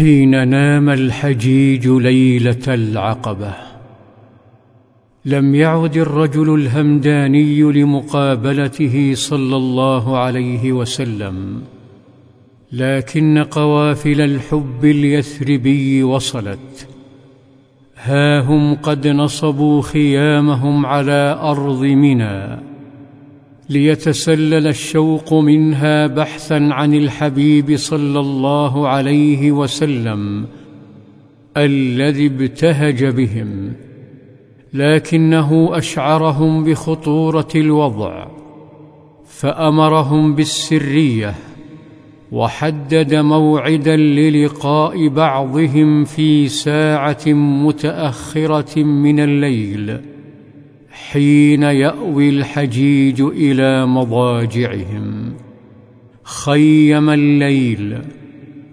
حين نام الحجيج ليلة العقبة. لم يعد الرجل الهمداني لمقابلته صلى الله عليه وسلم لكن قوافل الحب اليثربي وصلت. ها هم قد نصبوا خيامهم على أرض منى. ليتسلل الشوق منها بحثا عن الحبيب صلى الله عليه وسلم الذي ابتهج بهم لكنه أشعرهم بخطورة الوضع فأمرهم بالسرية وحدد موعدا للقاء بعضهم في ساعة متأخرة من الليل. حين يأوي الحجيج إلى مضاجعهم خيم الليل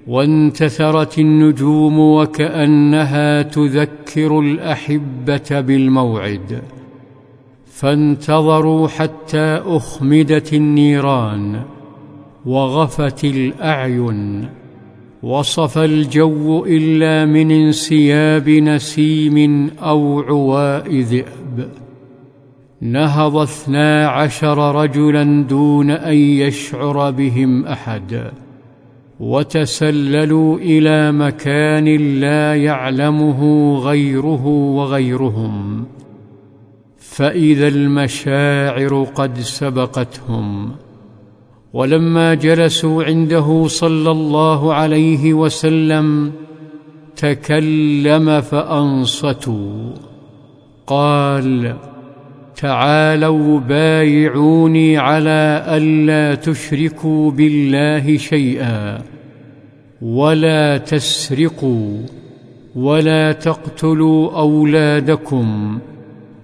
وانتثرت النجوم وكأنها تذكر الأحبة بالموعد فانتظروا حتى أخمدت النيران وغفت الأعين وصف الجو إلا من انسياب نسيم أو عواء ذئب نهض اثنا عشر رجلا دون أن يشعر بهم أحد وتسللوا إلى مكان لا يعلمه غيره وغيرهم فإذا المشاعر قد سبقتهم. ولما جلسوا عنده صلى الله عليه وسلم تكلم فأنصتوا قال تعالوا بايعوني على ألا تشركوا بالله شيئا ولا تسرقوا ولا تقتلوا أولادكم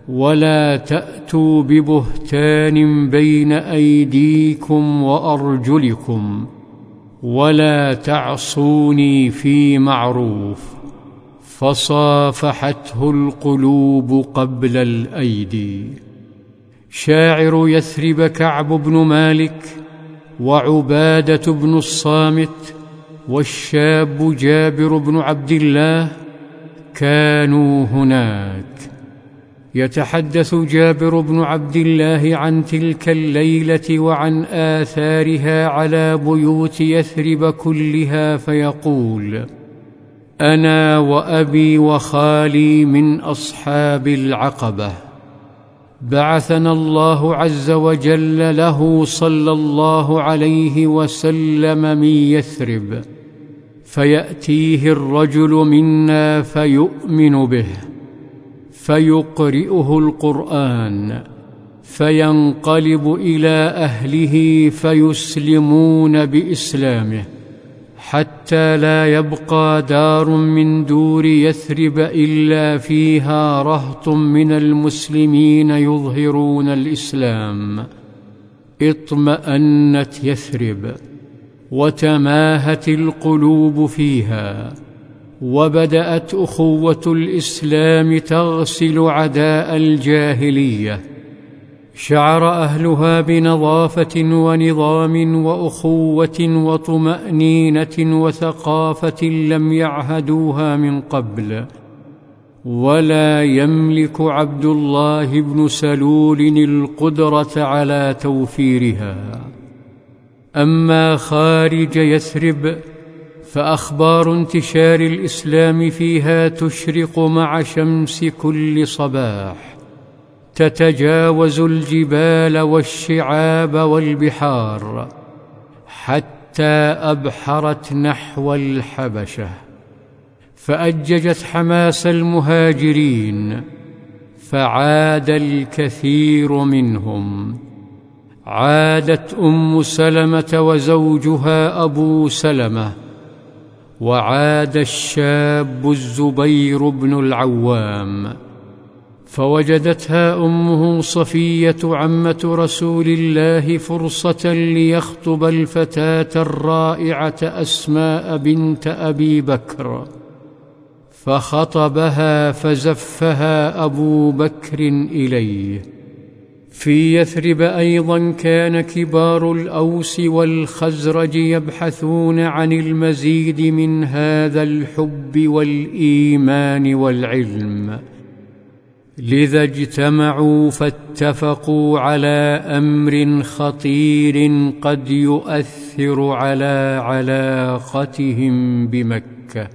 ولا تأتوا ببهتان بين أيديكم وأرجلكم ولا تعصوني في معروف فصافحته القلوب قبل الأيدي. شاعر يثرب كعب بن مالك وعبادة بن الصامت والشاب جابر بن عبد الله كانوا هناك. يتحدث جابر بن عبد الله عن تلك الليلة وعن آثارها على بيوت يثرب كلها فيقول أنا وأبي وخالي من أصحاب العقبة. بعثنا الله عز وجل له صلى الله عليه وسلم من يثرب فيأتيه الرجل منا فيؤمن به فيقرئه القرآن فينقلب إلى أهله فيسلمون بإسلامه. حتى لا يبقى دار من دور يثرب إلا فيها رهط من المسلمين يظهرون الإسلام. اطمأنت يثرب وتماهت القلوب فيها وبدأت أخوة الإسلام تغسل عداء الجاهلية. شعر أهلها بنظافة ونظام وأخوة وطمأنينة وثقافة لم يعهدوها من قبل. ولا يملك عبد الله بن سلول القدرة على توفيرها. أما خارج يثرب فأخبار انتشار الإسلام فيها تشرق مع شمس كل صباح. تتجاوز الجبال والشعاب والبحار حتى أبحرت نحو الحبشة فأججت حماس المهاجرين فعاد الكثير منهم. عادت أم سلمة وزوجها أبو سلمة وعاد الشاب الزبير بن العوام. فوجدتها أمه صفية عمة رسول الله فرصة ليخطب الفتاة الرائعة أسماء بنت أبي بكر. فخطبها فزفها أبو بكر إليه. في يثرب أيضا كان كبار الأوس والخزرج يبحثون عن المزيد من هذا الحب والإيمان والعلم. لذا اجتمعوا فاتفقوا على أمر خطير قد يؤثر على علاقتهم بمكة.